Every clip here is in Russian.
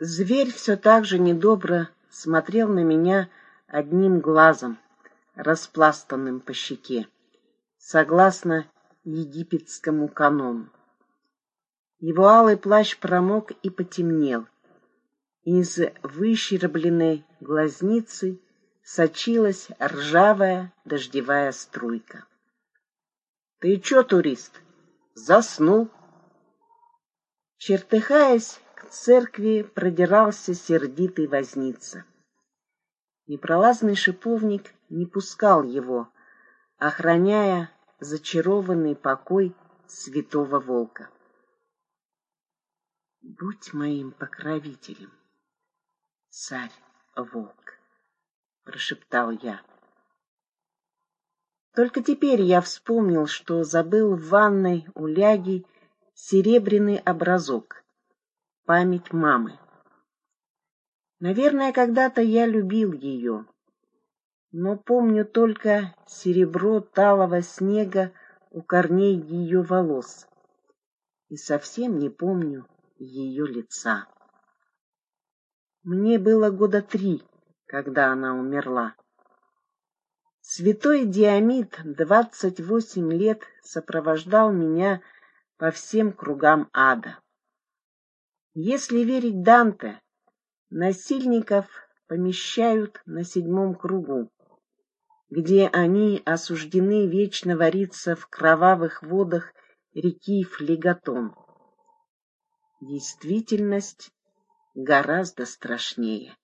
Зверь все так же недобро смотрел на меня одним глазом, распластанным по щеке, согласно египетскому канону. Его алый плащ промок и потемнел. Из выщербленной глазницы сочилась ржавая дождевая струйка. — Ты чё, турист, заснул? Чертыхаясь, церкви продирался сердитый возница. Непролазный шиповник не пускал его, охраняя зачарованный покой святого волка. Будь моим покровителем, царь-волк, прошептал я. Только теперь я вспомнил, что забыл в ванной у Ляги серебряный образок, память мамы. Наверное, когда-то я любил ее, но помню только серебро талого снега у корней ее волос и совсем не помню ее лица. Мне было года три, когда она умерла. Святой Диамид двадцать восемь лет сопровождал меня по всем кругам ада. Если верить Данте, насильников помещают на седьмом кругу, где они осуждены вечно вариться в кровавых водах реки Флегатон. Действительность гораздо страшнее.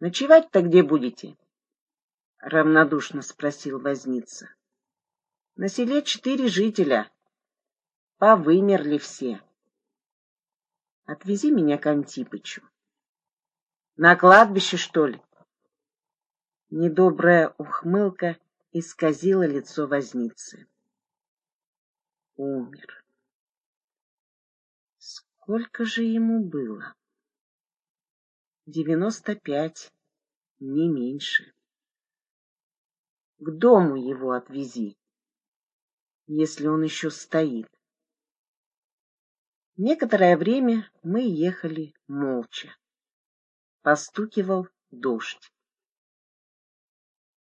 «Ночевать-то где будете?» — равнодушно спросил возница. «На селе четыре жителя. Повымерли все. Отвези меня к Антипычу». «На кладбище, что ли?» Недобрая ухмылка исказила лицо возницы. Умер. Сколько же ему было? Девяносто пять, не меньше. К дому его отвези, если он еще стоит. Некоторое время мы ехали молча. Постукивал дождь.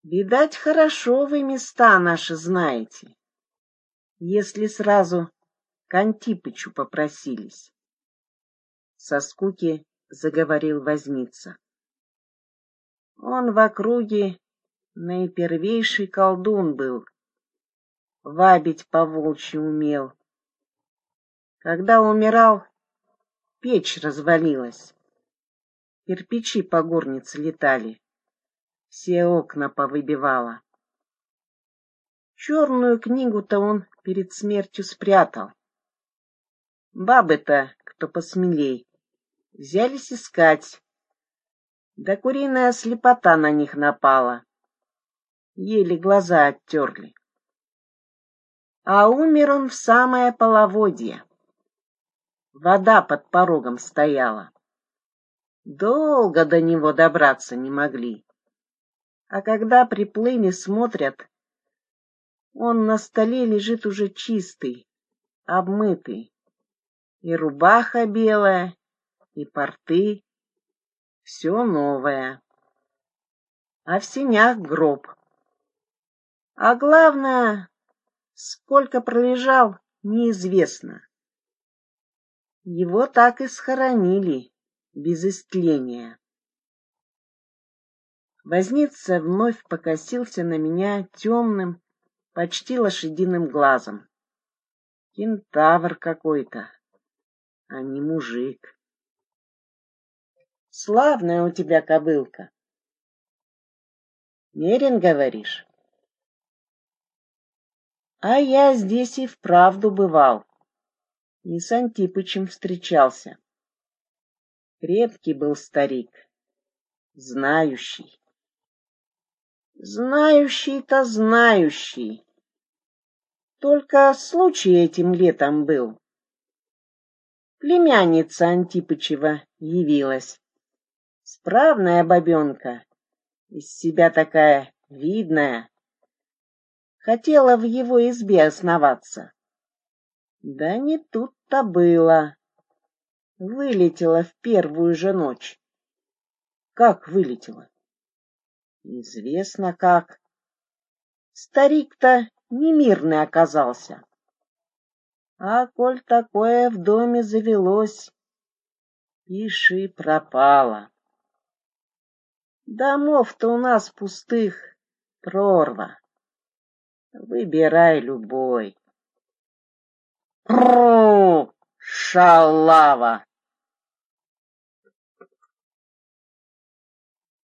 Видать, хорошо вы места наши знаете, если сразу к Антипычу попросились со скуки заговорил возница. Он в округе наипервейший колдун был, вабить по волчьи умел. Когда умирал, печь развалилась, кирпичи по горнице летали, все окна повыбивало. Черную книгу-то он перед смертью спрятал. Бабы-то, кто посмелей, взялись искать. Да куриная слепота на них напала. Еле глаза оттерли. А умер он в самое половодье. Вода под порогом стояла. Долго до него добраться не могли. А когда приплыли, смотрят, он на столе лежит уже чистый, обмытый. И рубаха белая, и порты, все новое. А в синях гроб. А главное, сколько пролежал, неизвестно. Его так и схоронили, без истления. Возница вновь покосился на меня темным, почти лошадиным глазом. Кентавр какой-то, а не мужик. Славная у тебя кобылка. Мерин, говоришь? А я здесь и вправду бывал. И с Антипычем встречался. Крепкий был старик, знающий. Знающий-то знающий. Только случай этим летом был. Племянница Антипычева явилась. Справная бабенка, из себя такая видная. Хотела в его избе основаться. Да не тут-то было. вылетела в первую же ночь. Как вылетела? Известно как. Старик-то немирный оказался. А коль такое в доме завелось, пиши пропало. Домов-то у нас пустых прорва. Выбирай любой. Ру! Шалава!